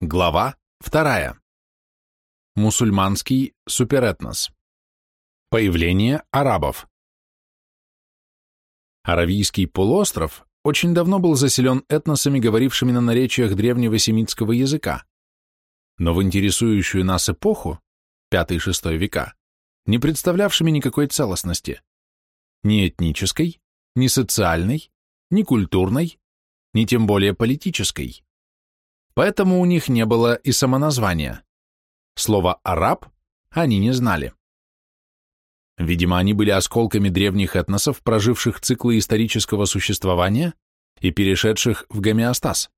Глава 2. Мусульманский суперэтнос. Появление арабов. Аравийский полуостров очень давно был заселен этносами, говорившими на наречиях древнего семитского языка, но в интересующую нас эпоху, 5-6 века, не представлявшими никакой целостности, ни этнической, ни социальной, ни культурной, ни тем более политической поэтому у них не было и самоназвания. Слово «араб» они не знали. Видимо, они были осколками древних этносов, проживших циклы исторического существования и перешедших в гомеостаз,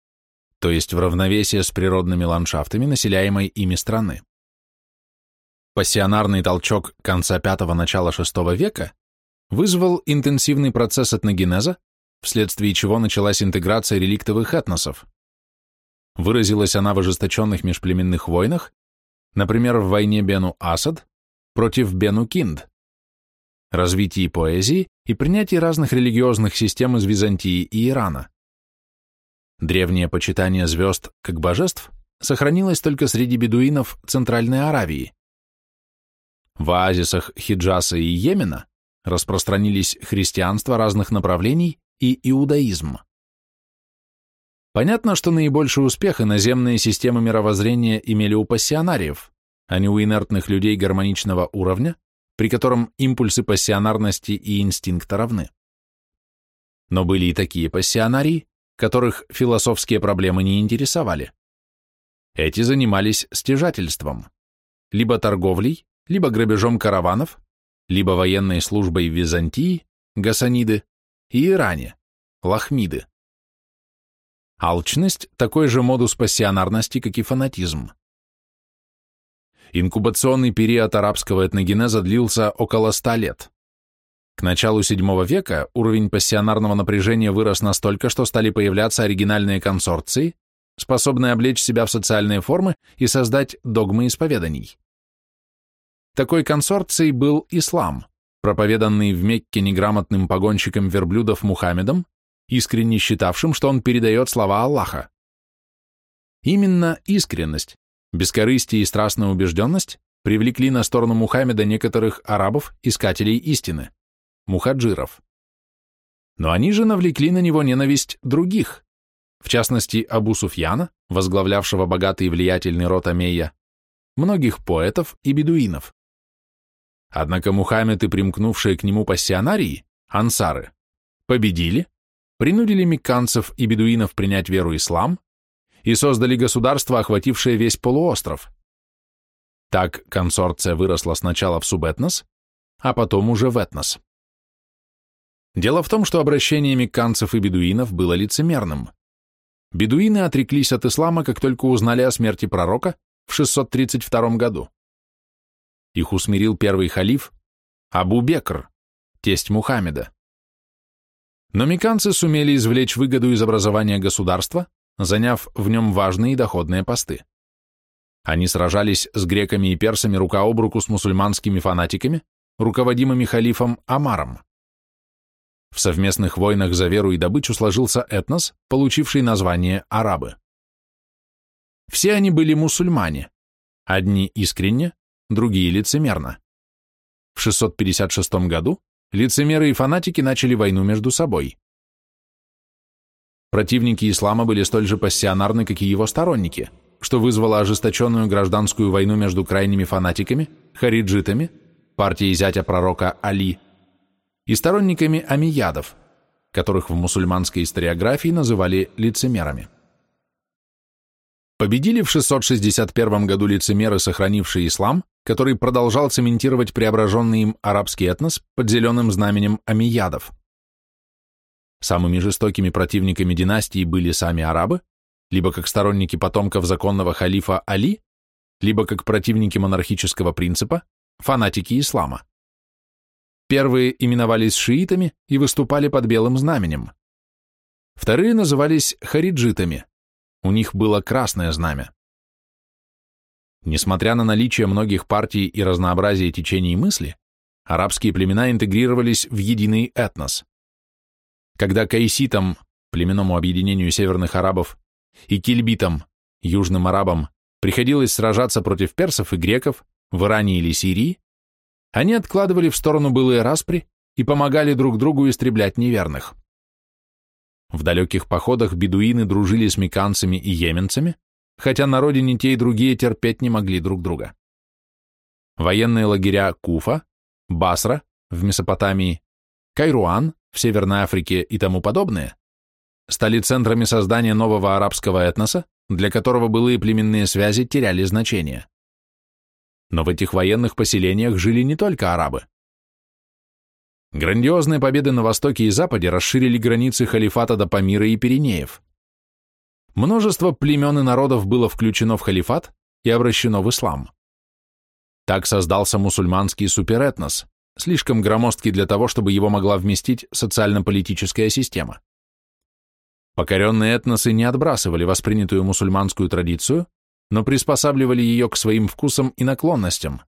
то есть в равновесие с природными ландшафтами, населяемой ими страны. Пассионарный толчок конца V – начала VI века вызвал интенсивный процесс этногенеза, вследствие чего началась интеграция реликтовых этносов – Выразилась она в ожесточенных межплеменных войнах, например, в войне Бену-Асад против Бену-Кинд, развитии поэзии и принятии разных религиозных систем из Византии и Ирана. Древнее почитание звезд как божеств сохранилось только среди бедуинов Центральной Аравии. В оазисах Хиджаса и Йемена распространились христианство разных направлений и иудаизм. Понятно, что наибольший успех иноземные системы мировоззрения имели у пассионариев, а не у инертных людей гармоничного уровня, при котором импульсы пассионарности и инстинкта равны. Но были и такие пассионарии, которых философские проблемы не интересовали. Эти занимались стяжательством, либо торговлей, либо грабежом караванов, либо военной службой в Византии, Гасаниды, и Иране, Лахмиды. Алчность – такой же модус пассионарности, как и фанатизм. Инкубационный период арабского этногенеза длился около ста лет. К началу VII века уровень пассионарного напряжения вырос настолько, что стали появляться оригинальные консорции, способные облечь себя в социальные формы и создать догмы исповеданий. Такой консорцией был ислам, проповеданный в Мекке неграмотным погонщиком верблюдов Мухаммедом искренне считавшим, что он передает слова Аллаха. Именно искренность, бескорыстие и страстная убежденность привлекли на сторону Мухаммеда некоторых арабов, искателей истины, мухаджиров. Но они же навлекли на него ненависть других, в частности Абу Суфьяна, возглавлявшего богатый и влиятельный род Амея, многих поэтов и бедуинов. Однако Мухаммед и примкнувшие к нему пассионарии, ансары, победили принудили мекканцев и бедуинов принять веру ислам и создали государство, охватившее весь полуостров. Так консорция выросла сначала в субэтнос, а потом уже в этнос. Дело в том, что обращение мекканцев и бедуинов было лицемерным. Бедуины отреклись от ислама, как только узнали о смерти пророка в 632 году. Их усмирил первый халиф Абу Бекр, тесть Мухаммеда. Но меканцы сумели извлечь выгоду из образования государства, заняв в нем важные доходные посты. Они сражались с греками и персами рука об руку с мусульманскими фанатиками, руководимыми халифом Амаром. В совместных войнах за веру и добычу сложился этнос, получивший название арабы. Все они были мусульмане, одни искренне, другие лицемерно. В 656 году лицемеры и фанатики начали войну между собой. Противники ислама были столь же пассионарны, как и его сторонники, что вызвало ожесточенную гражданскую войну между крайними фанатиками, хариджитами, партией зятя пророка Али, и сторонниками амиядов, которых в мусульманской историографии называли лицемерами. Победили в 661 году лицемеры, сохранившие ислам, который продолжал цементировать преображенный им арабский этнос под зеленым знаменем амиядов. Самыми жестокими противниками династии были сами арабы, либо как сторонники потомков законного халифа Али, либо как противники монархического принципа, фанатики ислама. Первые именовались шиитами и выступали под белым знаменем. Вторые назывались хариджитами, у них было красное знамя. Несмотря на наличие многих партий и разнообразие течений мысли, арабские племена интегрировались в единый этнос. Когда каиситам, племенному объединению северных арабов, и кильбитам, южным арабам, приходилось сражаться против персов и греков в Иране или Сирии, они откладывали в сторону былые распри и помогали друг другу истреблять неверных. В далеких походах бедуины дружили с меканцами и йеменцами, хотя на родине те и другие терпеть не могли друг друга. Военные лагеря Куфа, Басра в Месопотамии, Кайруан в Северной Африке и тому подобное стали центрами создания нового арабского этноса, для которого былые племенные связи теряли значение. Но в этих военных поселениях жили не только арабы. Грандиозные победы на Востоке и Западе расширили границы халифата до Памира и Пиренеев. Множество племен и народов было включено в халифат и обращено в ислам. Так создался мусульманский суперэтнос, слишком громоздкий для того, чтобы его могла вместить социально-политическая система. Покоренные этносы не отбрасывали воспринятую мусульманскую традицию, но приспосабливали ее к своим вкусам и наклонностям,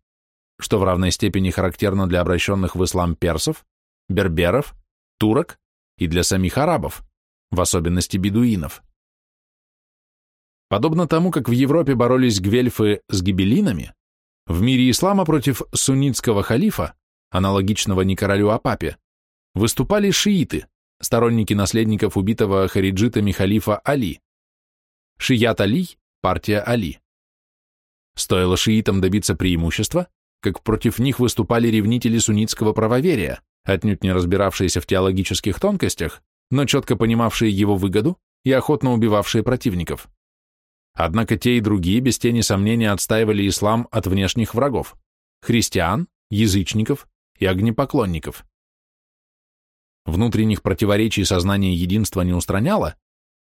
что в равной степени характерно для обращенных в ислам персов, берберов, турок и для самих арабов, в особенности бедуинов. Подобно тому, как в Европе боролись гвельфы с гибелинами, в мире ислама против суннитского халифа, аналогичного не королю, а папе, выступали шииты, сторонники наследников убитого хариджитами халифа Али. Шият Али – партия Али. Стоило шиитам добиться преимущества, как против них выступали ревнители суннитского правоверия, отнюдь не разбиравшиеся в теологических тонкостях, но четко понимавшие его выгоду и охотно убивавшие противников. Однако те и другие без тени сомнения отстаивали ислам от внешних врагов – христиан, язычников и огнепоклонников. Внутренних противоречий сознание единства не устраняло,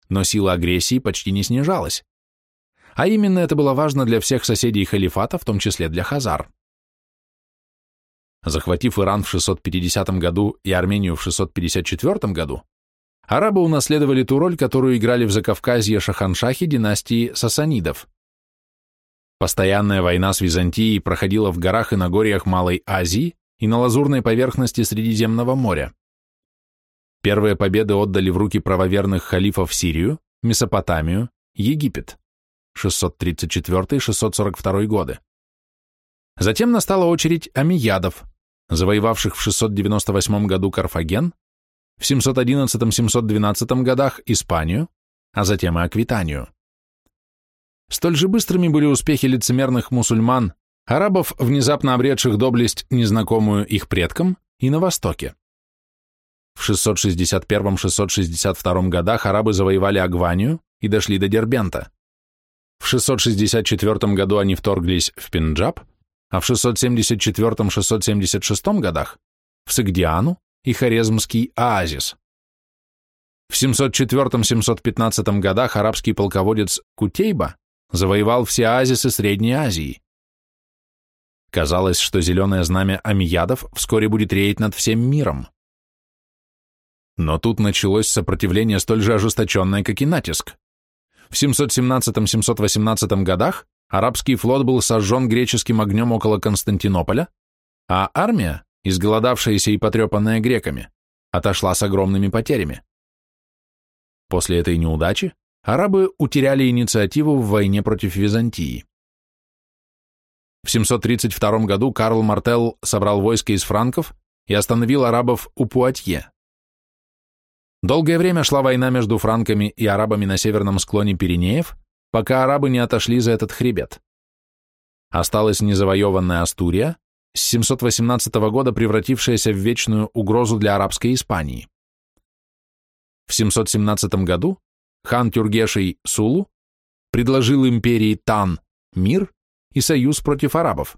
но сила агрессии почти не снижалась. А именно это было важно для всех соседей халифата, в том числе для хазар. Захватив Иран в 650 году и Армению в 654 году, арабы унаследовали ту роль, которую играли в Закавказье шаханшахи династии сасанидов. Постоянная война с Византией проходила в горах и на горьях Малой Азии и на лазурной поверхности Средиземного моря. Первые победы отдали в руки правоверных халифов Сирию, Месопотамию, Египет 634-642 годы. Затем настала очередь амиядов, завоевавших в 698 году Карфаген, в 711-712 годах Испанию, а затем и Аквитанию. Столь же быстрыми были успехи лицемерных мусульман, арабов, внезапно обретших доблесть, незнакомую их предкам, и на Востоке. В 661-662 годах арабы завоевали Агванию и дошли до Дербента. В 664 году они вторглись в Пенджаб, а в 674-676 годах в Сагдиану и Хорезмский оазис. В 704-715 годах арабский полководец Кутейба завоевал все оазисы Средней Азии. Казалось, что зеленое знамя амиядов вскоре будет реять над всем миром. Но тут началось сопротивление столь же ожесточенное, как и натиск. В 717-718 годах арабский флот был сожжен греческим огнем около Константинополя, а армия, изголодавшаяся и потрепанная греками, отошла с огромными потерями. После этой неудачи арабы утеряли инициативу в войне против Византии. В 732 году Карл Мартелл собрал войско из франков и остановил арабов у Пуатье. Долгое время шла война между франками и арабами на северном склоне Пиренеев, пока арабы не отошли за этот хребет. Осталась незавоеванная Астурия, с 718 года превратившаяся в вечную угрозу для арабской Испании. В 717 году хан Тюргешей Сулу предложил империи Тан мир и союз против арабов.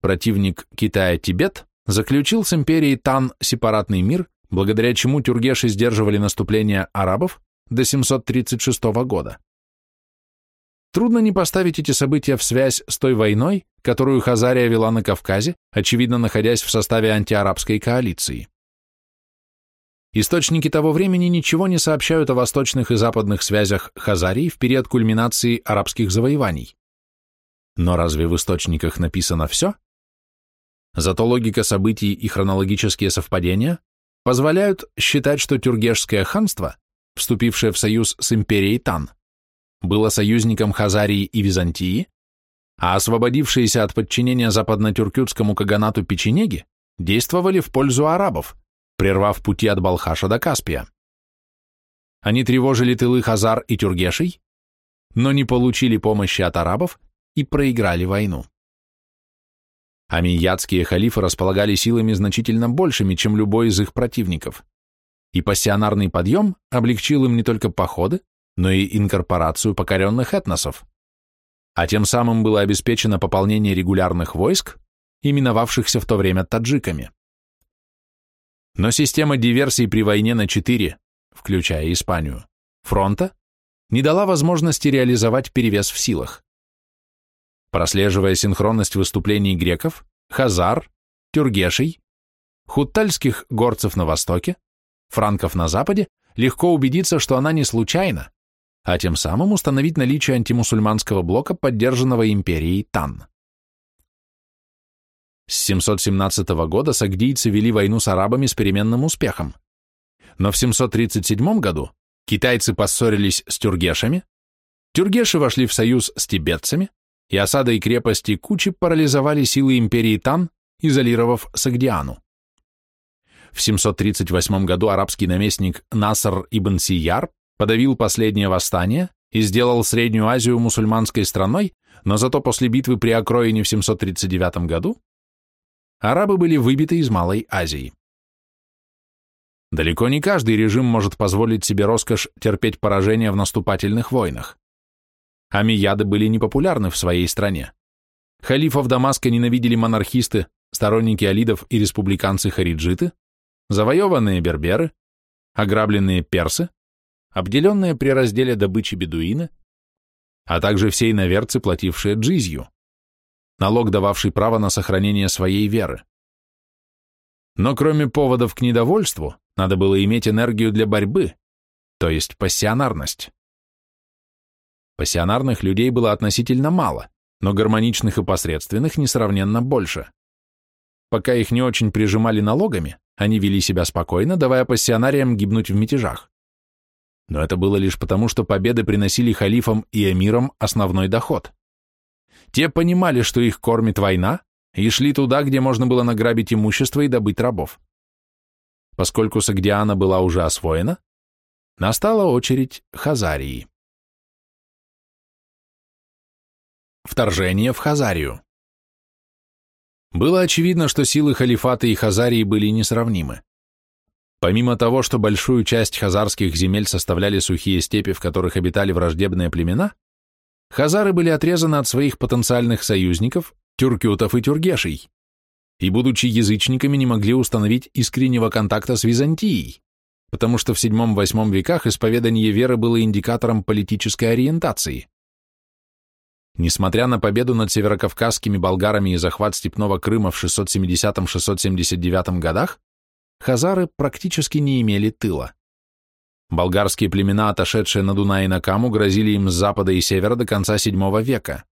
Противник Китая Тибет заключил с империей Тан сепаратный мир, благодаря чему тюргеши сдерживали наступление арабов до 736 года. Трудно не поставить эти события в связь с той войной, которую Хазария вела на Кавказе, очевидно находясь в составе антиарабской коалиции. Источники того времени ничего не сообщают о восточных и западных связях Хазарии в период кульминации арабских завоеваний. Но разве в источниках написано все? Зато логика событий и хронологические совпадения позволяют считать, что Тюргешское ханство, вступившее в союз с империей Тан, было союзником Хазарии и Византии, а освободившиеся от подчинения западно-тюркютскому каганату печенеги действовали в пользу арабов, прервав пути от Балхаша до Каспия. Они тревожили тылы Хазар и Тюргешей, но не получили помощи от арабов и проиграли войну. Амиядские халифы располагали силами значительно большими, чем любой из их противников, и пассионарный подъем облегчил им не только походы, но и инкорпорацию покоренных этносов, а тем самым было обеспечено пополнение регулярных войск, именовавшихся в то время таджиками. Но система диверсий при войне на четыре, включая Испанию, фронта, не дала возможности реализовать перевес в силах. Прослеживая синхронность выступлений греков, хазар, тюргешей, хуттальских горцев на востоке, франков на западе, легко убедиться, что она не случайна, а тем самым установить наличие антимусульманского блока, поддержанного империей Тан. С 717 года сагдийцы вели войну с арабами с переменным успехом, но в 737 году китайцы поссорились с тюргешами, тюргеши вошли в союз с тибетцами, и осада и крепости Кучи парализовали силы империи Тан, изолировав Сагдиану. В 738 году арабский наместник Наср ибн Сияр подавил последнее восстание и сделал Среднюю Азию мусульманской страной, но зато после битвы при Акроине в 739 году арабы были выбиты из Малой Азии. Далеко не каждый режим может позволить себе роскошь терпеть поражение в наступательных войнах. Амияды были непопулярны в своей стране. Халифов Дамаска ненавидели монархисты, сторонники алидов и республиканцы-хариджиты, завоеванные берберы, ограбленные персы, обделенные при разделе добычи бедуины, а также все иноверцы, платившие джизью, налог, дававший право на сохранение своей веры. Но кроме поводов к недовольству, надо было иметь энергию для борьбы, то есть пассионарность. Пассионарных людей было относительно мало, но гармоничных и посредственных несравненно больше. Пока их не очень прижимали налогами, они вели себя спокойно, давая пассионариям гибнуть в мятежах. Но это было лишь потому, что победы приносили халифам и эмирам основной доход. Те понимали, что их кормит война, и шли туда, где можно было награбить имущество и добыть рабов. Поскольку Сагдиана была уже освоена, настала очередь Хазарии. Вторжение в Хазарию Было очевидно, что силы халифата и Хазарии были несравнимы. Помимо того, что большую часть хазарских земель составляли сухие степи, в которых обитали враждебные племена, хазары были отрезаны от своих потенциальных союзников, тюркютов и тюргешей, и, будучи язычниками, не могли установить искреннего контакта с Византией, потому что в VII-VIII веках исповедание веры было индикатором политической ориентации. Несмотря на победу над северокавказскими болгарами и захват степного Крыма в 670-679 годах, хазары практически не имели тыла. Болгарские племена, отошедшие на Дунай и на Каму, грозили им с запада и севера до конца VII века.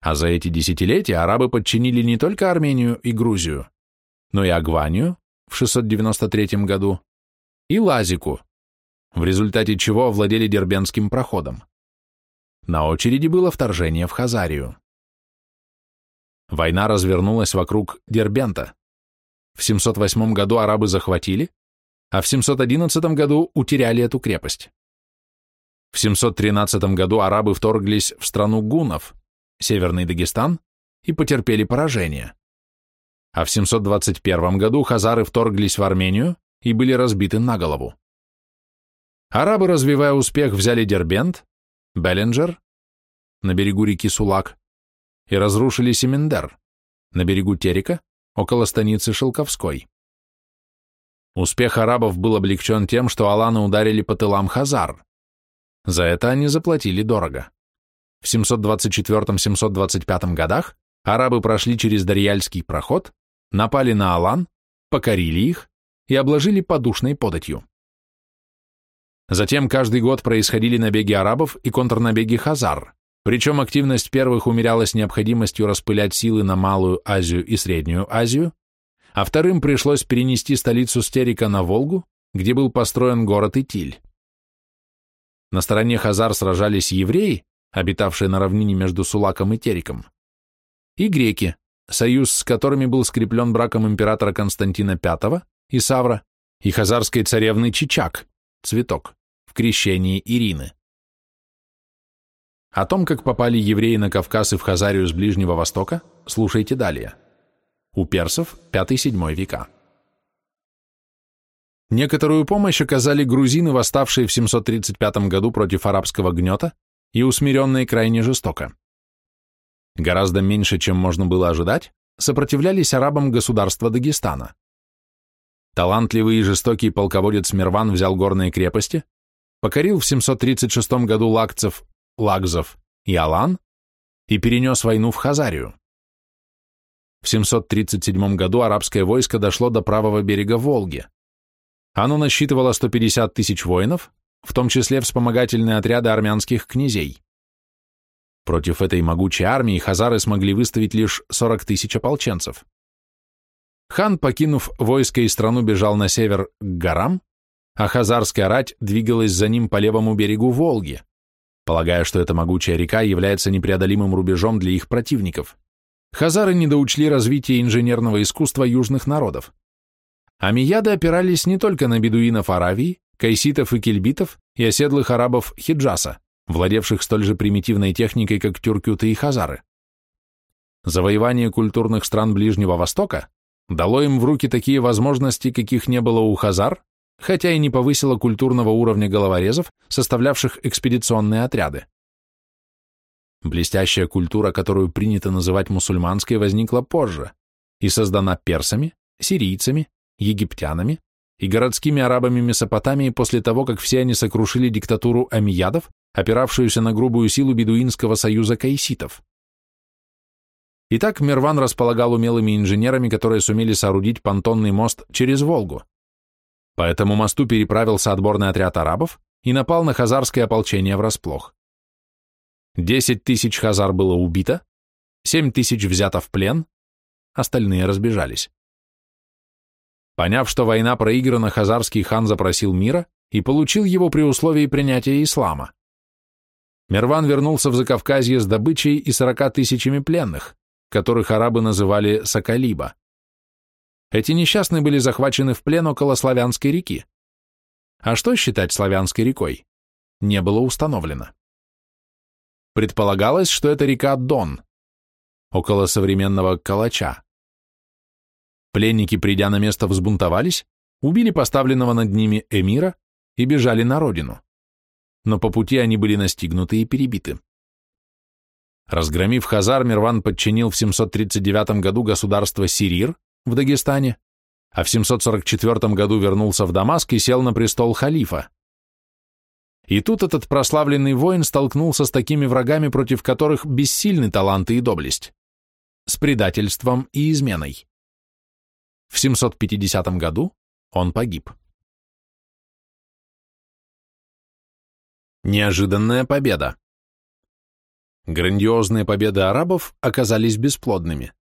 А за эти десятилетия арабы подчинили не только Армению и Грузию, но и Агванию в 693 году и Лазику, в результате чего овладели Дербенским проходом. На очереди было вторжение в Хазарию. Война развернулась вокруг Дербента. В 708 году арабы захватили, а в 711 году утеряли эту крепость. В 713 году арабы вторглись в страну гуннов, Северный Дагестан, и потерпели поражение. А в 721 году хазары вторглись в Армению и были разбиты на голову. Арабы, развивая успех, взяли Дербент, Беллинджер, на берегу реки Сулак, и разрушили Семендер, на берегу Терека, около станицы Шелковской. Успех арабов был облегчен тем, что аланы ударили по тылам Хазар. За это они заплатили дорого. В 724-725 годах арабы прошли через Дарьяльский проход, напали на Алан, покорили их и обложили подушной податью. Затем каждый год происходили набеги арабов и контрнабеги хазар, причем активность первых умерялась необходимостью распылять силы на Малую Азию и Среднюю Азию, а вторым пришлось перенести столицу Стерика на Волгу, где был построен город Итиль. На стороне хазар сражались евреи, обитавшие на равнине между Сулаком и Териком, и греки, союз с которыми был скреплен браком императора Константина V и Савра и хазарской царевны Чичак, цветок, в крещении Ирины. О том, как попали евреи на Кавказ и в Хазарию с Ближнего Востока, слушайте далее. У персов 5-7 века. Некоторую помощь оказали грузины, восставшие в 735 году против арабского гнета и усмиренные крайне жестоко. Гораздо меньше, чем можно было ожидать, сопротивлялись арабам государства Дагестана. Талантливый и жестокий полководец Мирван взял горные крепости, покорил в 736 году лакцев, лагзов и алан и перенес войну в Хазарию. В 737 году арабское войско дошло до правого берега Волги. Оно насчитывало 150 тысяч воинов, в том числе вспомогательные отряды армянских князей. Против этой могучей армии хазары смогли выставить лишь 40 тысяч ополченцев. Хан, покинув войско и страну, бежал на север к горам, а хазарская рать двигалась за ним по левому берегу Волги, полагая, что эта могучая река является непреодолимым рубежом для их противников. Хазары недоучли развитие инженерного искусства южных народов. Амияды опирались не только на бедуинов Аравии, кайситов и кельбитов и оседлых арабов Хиджаса, владевших столь же примитивной техникой, как тюркюты и хазары. Завоевание культурных стран Ближнего Востока дало им в руки такие возможности, каких не было у хазар, хотя и не повысило культурного уровня головорезов, составлявших экспедиционные отряды. Блестящая культура, которую принято называть мусульманской, возникла позже и создана персами, сирийцами, египтянами и городскими арабами Месопотамии после того, как все они сокрушили диктатуру амиядов, опиравшуюся на грубую силу бедуинского союза каиситов. Итак, Мирван располагал умелыми инженерами, которые сумели соорудить понтонный мост через Волгу. По этому мосту переправился отборный отряд арабов и напал на хазарское ополчение врасплох. Десять тысяч хазар было убито, семь тысяч взято в плен, остальные разбежались. Поняв, что война проиграна, хазарский хан запросил мира и получил его при условии принятия ислама. Мерван вернулся в Закавказье с добычей и сорока тысячами пленных, которых арабы называли Соколиба. Эти несчастные были захвачены в плен около Славянской реки. А что считать Славянской рекой? Не было установлено. Предполагалось, что это река Дон, около современного Калача. Пленники, придя на место, взбунтовались, убили поставленного над ними эмира и бежали на родину. Но по пути они были настигнуты и перебиты. Разгромив Хазар, Мирван подчинил в 739 году государство Сирир в Дагестане, а в 744 году вернулся в Дамаск и сел на престол халифа. И тут этот прославленный воин столкнулся с такими врагами, против которых бессильны таланты и доблесть, с предательством и изменой. В 750 году он погиб. Неожиданная победа. Грандиозные победы арабов оказались бесплодными.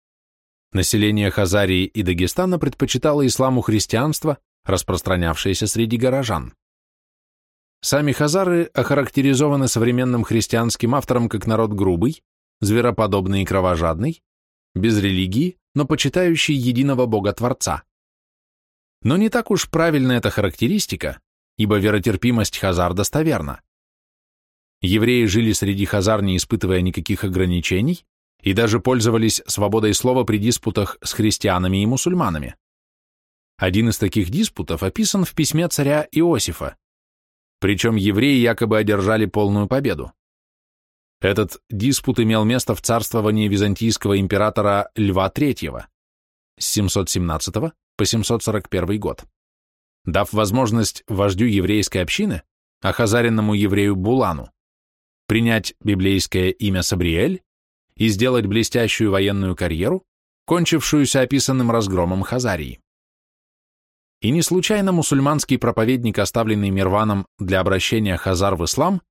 Население Хазарии и Дагестана предпочитало исламу христианство, распространявшееся среди горожан. Сами хазары охарактеризованы современным христианским автором как народ грубый, звероподобный и кровожадный, без религии, но почитающий единого Бога-Творца. Но не так уж правильна эта характеристика, ибо веротерпимость хазар достоверна. Евреи жили среди хазар, не испытывая никаких ограничений, и даже пользовались свободой слова при диспутах с христианами и мусульманами. Один из таких диспутов описан в письме царя Иосифа, причем евреи якобы одержали полную победу. Этот диспут имел место в царствовании византийского императора Льва III с 717 по 741 год, дав возможность вождю еврейской общины, ахазаренному еврею Булану, принять библейское имя Сабриэль и сделать блестящую военную карьеру, кончившуюся описанным разгромом Хазарии. И не случайно мусульманский проповедник, оставленный Мирваном для обращения Хазар в ислам,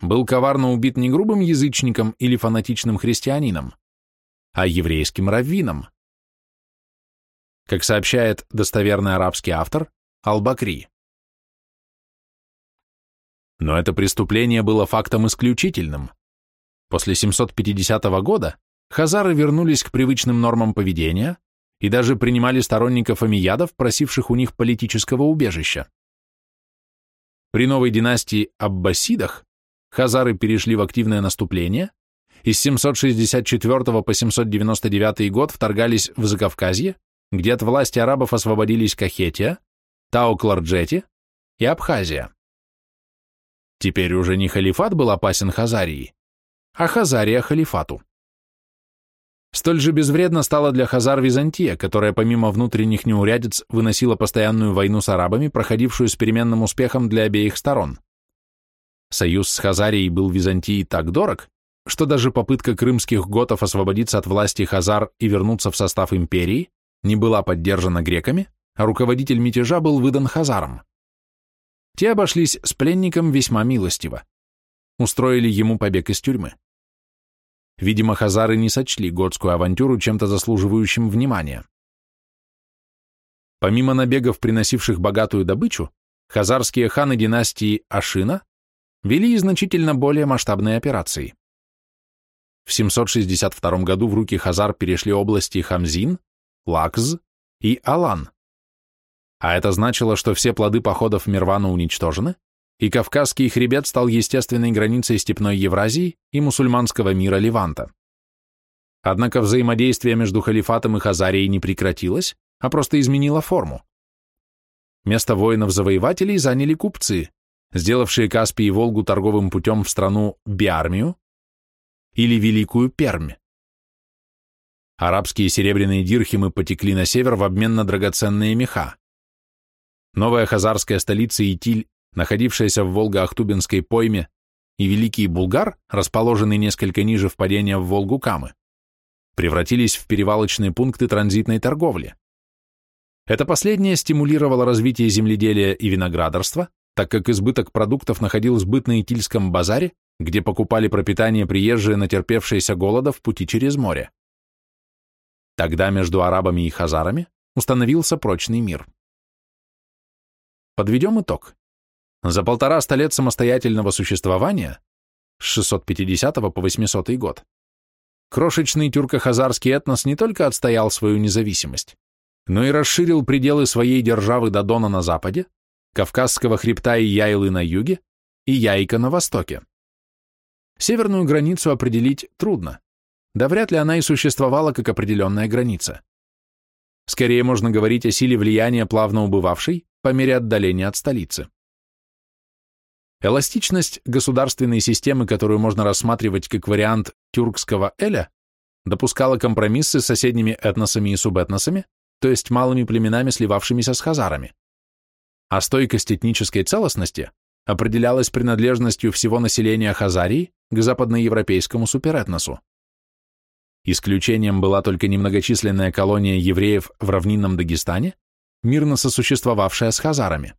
был коварно убит не грубым язычником или фанатичным христианином, а еврейским раввином. Как сообщает достоверный арабский автор Ал-Бакри. Но это преступление было фактом исключительным. После 750 года хазары вернулись к привычным нормам поведения и даже принимали сторонников амиядов, просивших у них политического убежища. При новой династии Аббасидах хазары перешли в активное наступление и с 764 по 799 год вторгались в Закавказье, где от власти арабов освободились Кахетия, Тау-Кларджети и Абхазия. Теперь уже не халифат был опасен Хазарии, а Хазария халифату. Столь же безвредно стала для Хазар Византия, которая помимо внутренних неурядиц выносила постоянную войну с арабами, проходившую с переменным успехом для обеих сторон. Союз с Хазарией был Византии так дорог, что даже попытка крымских готов освободиться от власти Хазар и вернуться в состав империи не была поддержана греками, а руководитель мятежа был выдан Хазарам. Те обошлись с пленником весьма милостиво. Устроили ему побег из тюрьмы. Видимо, хазары не сочли готскую авантюру чем-то заслуживающим внимания. Помимо набегов, приносивших богатую добычу, хазарские ханы династии Ашина вели значительно более масштабные операции. В 762 году в руки хазар перешли области Хамзин, Лакз и Алан. А это значило, что все плоды походов Мирвана уничтожены, и Кавказский хребет стал естественной границей степной Евразии и мусульманского мира Леванта. Однако взаимодействие между халифатом и Хазарией не прекратилось, а просто изменило форму. Место воинов-завоевателей заняли купцы, сделавшие Каспий и Волгу торговым путем в страну Биармию или Великую Пермь. Арабские серебряные дирхимы потекли на север в обмен на драгоценные меха. Новая хазарская столица Итиль находившаяся в Волго-Ахтубинской пойме, и Великий Булгар, расположенный несколько ниже впадения в Волгу Камы, превратились в перевалочные пункты транзитной торговли. Это последнее стимулировало развитие земледелия и виноградарства, так как избыток продуктов находил сбыт на Итильском базаре, где покупали пропитание приезжие, натерпевшиеся голода в пути через море. Тогда между арабами и хазарами установился прочный мир. Подведем итог. За полтораста лет самостоятельного существования, с 650 по 800 год, крошечный тюрко-хазарский этнос не только отстоял свою независимость, но и расширил пределы своей державы до Дона на западе, Кавказского хребта и Яйлы на юге и Яйка на востоке. Северную границу определить трудно, да вряд ли она и существовала как определенная граница. Скорее можно говорить о силе влияния, плавно убывавшей по мере отдаления от столицы. Эластичность государственной системы, которую можно рассматривать как вариант тюркского эля, допускала компромиссы с соседними этносами и субэтносами, то есть малыми племенами, сливавшимися с хазарами. А стойкость этнической целостности определялась принадлежностью всего населения Хазарии к западноевропейскому суперэтносу. Исключением была только немногочисленная колония евреев в равнинном Дагестане, мирно сосуществовавшая с хазарами.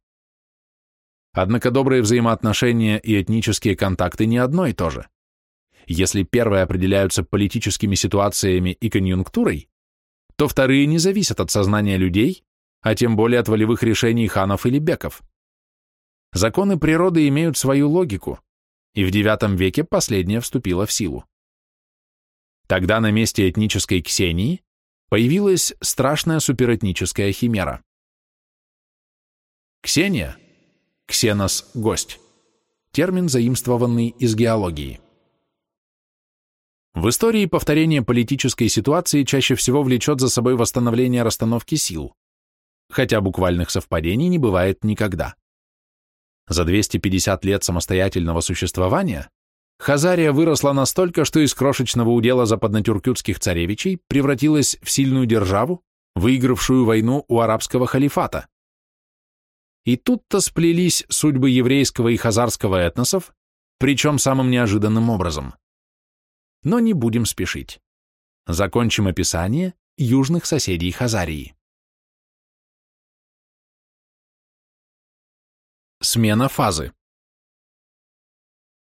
Однако добрые взаимоотношения и этнические контакты не одно и то же. Если первые определяются политическими ситуациями и конъюнктурой, то вторые не зависят от сознания людей, а тем более от волевых решений ханов или беков. Законы природы имеют свою логику, и в IX веке последняя вступила в силу. Тогда на месте этнической Ксении появилась страшная суперэтническая химера. Ксения Ксенос – гость. Термин, заимствованный из геологии. В истории повторение политической ситуации чаще всего влечет за собой восстановление расстановки сил, хотя буквальных совпадений не бывает никогда. За 250 лет самостоятельного существования Хазария выросла настолько, что из крошечного удела западнотюркютских царевичей превратилась в сильную державу, выигравшую войну у арабского халифата. И тут-то сплелись судьбы еврейского и хазарского этносов, причем самым неожиданным образом. Но не будем спешить. Закончим описание южных соседей Хазарии. Смена фазы.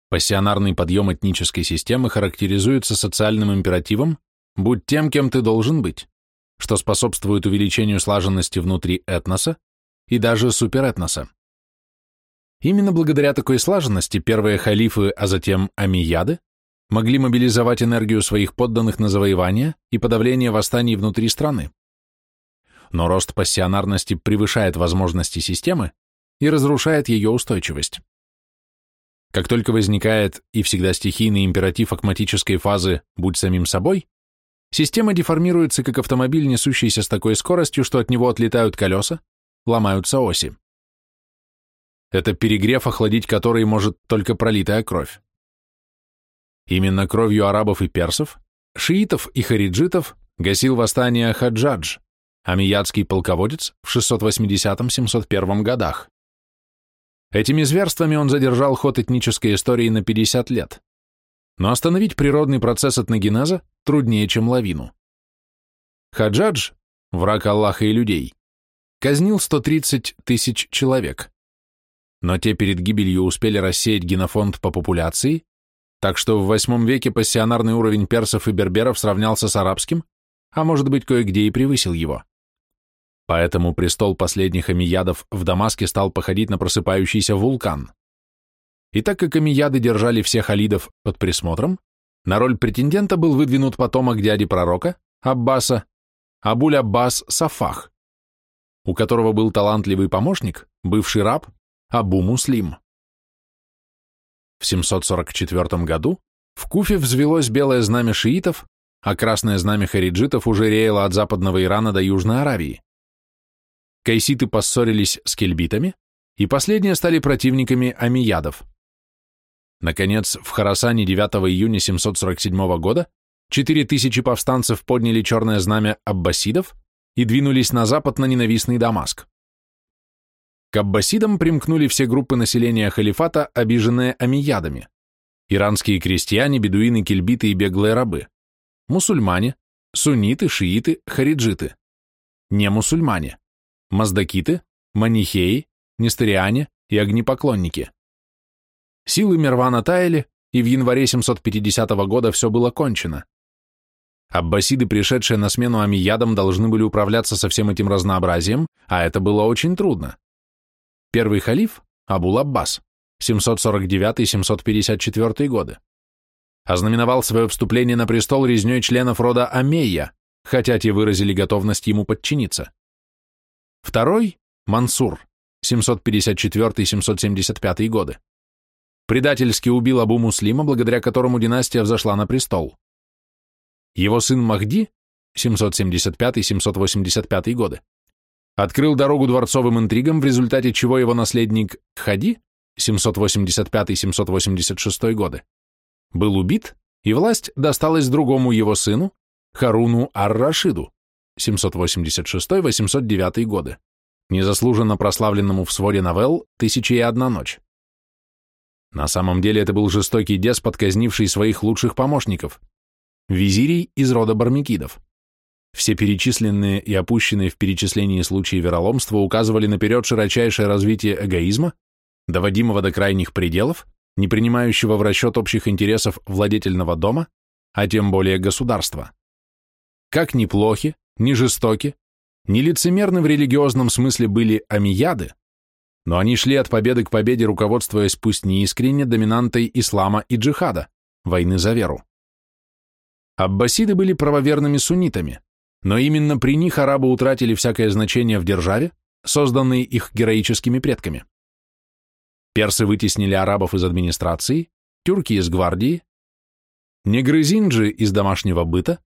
Пассионарный подъем этнической системы характеризуется социальным императивом «будь тем, кем ты должен быть», что способствует увеличению слаженности внутри этноса, и даже суперэтноса. Именно благодаря такой слаженности первые халифы, а затем амияды, могли мобилизовать энергию своих подданных на завоевание и подавление восстаний внутри страны. Но рост пассионарности превышает возможности системы и разрушает ее устойчивость. Как только возникает и всегда стихийный императив акматической фазы «будь самим собой», система деформируется как автомобиль, несущийся с такой скоростью, что от него отлетают колеса, ломаются оси. Это перегрев, охладить который может только пролитая кровь. Именно кровью арабов и персов, шиитов и хариджитов гасил восстание Хаджадж, амиядский полководец в 680-701 годах. Этими зверствами он задержал ход этнической истории на 50 лет. Но остановить природный процесс этногенеза труднее, чем лавину. Хаджадж, враг Аллаха и людей, казнил 130 тысяч человек. Но те перед гибелью успели рассеять генофонд по популяции, так что в VIII веке пассионарный уровень персов и берберов сравнялся с арабским, а может быть кое-где и превысил его. Поэтому престол последних амиядов в Дамаске стал походить на просыпающийся вулкан. И так как амияды держали всех алидов под присмотром, на роль претендента был выдвинут потомок дяди пророка, Аббаса, Абуль-Аббас Сафах, у которого был талантливый помощник, бывший раб, Абу Муслим. В 744 году в Куфе взвелось белое знамя шиитов, а красное знамя хариджитов уже реяло от западного Ирана до Южной Аравии. Кайситы поссорились с кельбитами, и последние стали противниками амиядов. Наконец, в Харасане 9 июня 747 года 4000 повстанцев подняли черное знамя аббасидов и двинулись на запад на ненавистный Дамаск. К аббасидам примкнули все группы населения халифата, обиженные амиядами. Иранские крестьяне, бедуины, кельбиты и беглые рабы. Мусульмане, сунниты, шииты, хариджиты. Не мусульмане маздакиты, манихеи, нестериане и огнепоклонники. Силы Мервана таяли, и в январе 750 года все было кончено. Аббасиды, пришедшие на смену амиядам, должны были управляться со всем этим разнообразием, а это было очень трудно. Первый халиф, Абул-Аббас, 749-754 годы, ознаменовал свое вступление на престол резней членов рода Амейя, хотя те выразили готовность ему подчиниться. Второй – Мансур, 754-775 годы. Предательски убил Абу Муслима, благодаря которому династия взошла на престол. Его сын Махди, 775-785 годы, открыл дорогу дворцовым интригам, в результате чего его наследник Хади, 785-786 годы, был убит, и власть досталась другому его сыну, Харуну Ар-Рашиду, 786-809 годы, незаслуженно прославленному в своде новелл «Тысяча и одна ночь». На самом деле это был жестокий деспот, казнивший своих лучших помощников, визирей из рода бармикидов. Все перечисленные и опущенные в перечислении случаи вероломства указывали наперед широчайшее развитие эгоизма, доводимого до крайних пределов, не принимающего в расчет общих интересов владетельного дома, а тем более государства. Как неплохи, не жестоки, не лицемерны в религиозном смысле были амияды, но они шли от победы к победе, руководствуясь пусть не искренне доминантой ислама и джихада, войны за веру. Аббасиды были правоверными суннитами, но именно при них арабы утратили всякое значение в державе, созданной их героическими предками. Персы вытеснили арабов из администрации, тюрки из гвардии, негры-зинджи из домашнего быта,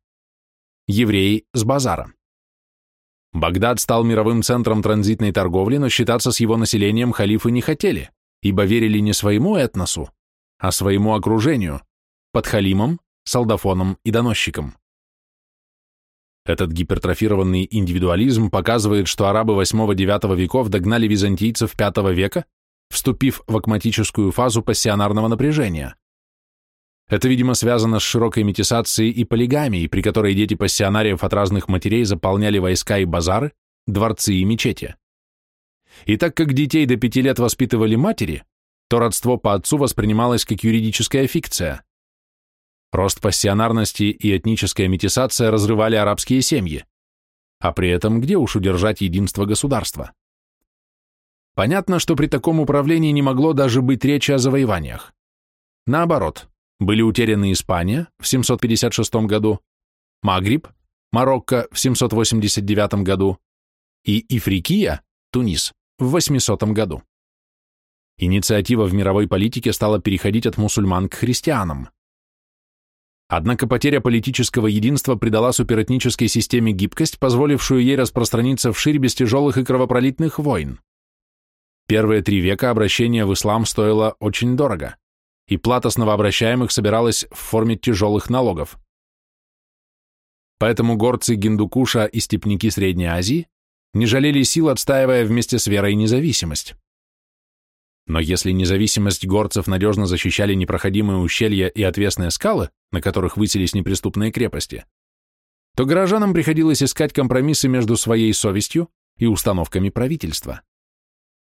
евреи с базара. Багдад стал мировым центром транзитной торговли, но считаться с его населением халифы не хотели, ибо верили не своему этносу, а своему окружению, под халимом, солдафоном и доносчиком. Этот гипертрофированный индивидуализм показывает, что арабы 8-9 веков догнали византийцев V века, вступив в акматическую фазу пассионарного напряжения. Это, видимо, связано с широкой метисацией и полигамией, при которой дети пассионариев от разных матерей заполняли войска и базары, дворцы и мечети. И так как детей до пяти лет воспитывали матери, то родство по отцу воспринималось как юридическая фикция. Рост пассионарности и этническая метисация разрывали арабские семьи. А при этом где уж удержать единство государства? понятно, что при таком управлении не могло даже быть речи о завоеваниях. Наоборот, были утеряны Испания в 756 году, Магриб, Марокко в 789 году и Ифрикия, Тунис, в 800 году. Инициатива в мировой политике стала переходить от мусульман к христианам. Однако потеря политического единства придала суперэтнической системе гибкость, позволившую ей распространиться вширь без тяжелых и кровопролитных войн. Первые три века обращение в ислам стоило очень дорого, и плата с новообращаемых собиралась в форме тяжелых налогов. Поэтому горцы Гиндукуша и степняки Средней Азии не жалели сил, отстаивая вместе с верой независимость. Но если независимость горцев надежно защищали непроходимые ущелья и отвесные скалы, на которых высились неприступные крепости, то горожанам приходилось искать компромиссы между своей совестью и установками правительства.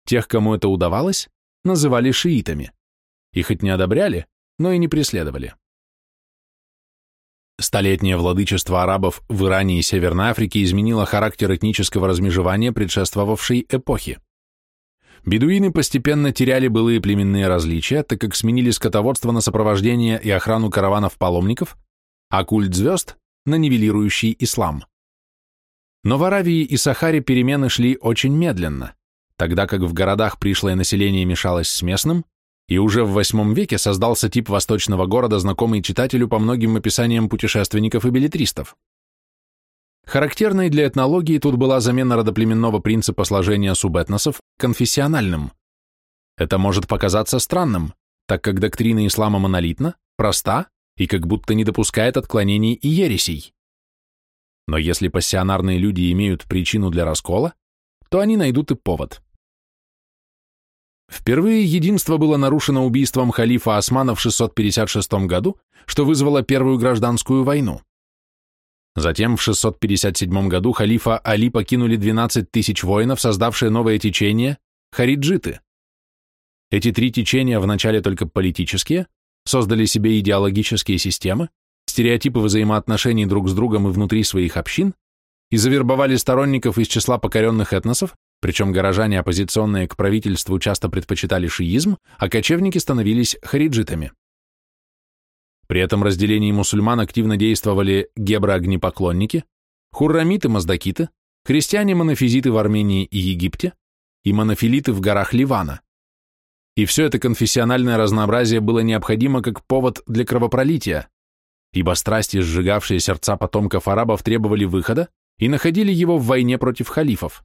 Тех, кому это удавалось, называли шиитами. И хоть не одобряли, но и не преследовали. Столетнее владычество арабов в Иране и Северной Африке изменило характер этнического размежевания предшествовавшей эпохи. Бедуины постепенно теряли былые племенные различия, так как сменили скотоводство на сопровождение и охрану караванов паломников, а культ звезд – на нивелирующий ислам. Но в Аравии и Сахаре перемены шли очень медленно, тогда как в городах пришлое население мешалось с местным, и уже в VIII веке создался тип восточного города, знакомый читателю по многим описаниям путешественников и билетристов. Характерной для этнологии тут была замена родоплеменного принципа сложения субэтносов конфессиональным. Это может показаться странным, так как доктрина ислама монолитна, проста и как будто не допускает отклонений и ересей. Но если пассионарные люди имеют причину для раскола, то они найдут и повод. Впервые единство было нарушено убийством халифа Османа в 656 году, что вызвало Первую гражданскую войну. Затем в 657 году халифа Али покинули 12 тысяч воинов, создавшие новое течение – хариджиты. Эти три течения, вначале только политические, создали себе идеологические системы, стереотипы взаимоотношений друг с другом и внутри своих общин и завербовали сторонников из числа покоренных этносов, причем горожане, оппозиционные к правительству, часто предпочитали шиизм, а кочевники становились хариджитами. При этом разделении мусульман активно действовали гебро-огнепоклонники, хуррамиты-маздакиты, христиане-монофизиты в Армении и Египте и монофилиты в горах Ливана. И все это конфессиональное разнообразие было необходимо как повод для кровопролития, ибо страсти, сжигавшие сердца потомков арабов, требовали выхода и находили его в войне против халифов.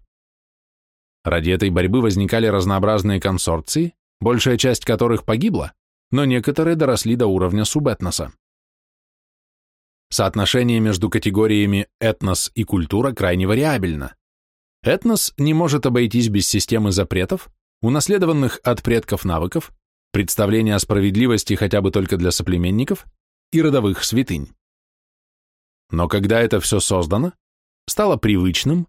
Ради этой борьбы возникали разнообразные консорции, большая часть которых погибла, но некоторые доросли до уровня субэтноса. Соотношение между категориями этнос и культура крайне вариабельно. Этнос не может обойтись без системы запретов, унаследованных от предков навыков, представления о справедливости хотя бы только для соплеменников и родовых святынь. Но когда это все создано, стало привычным,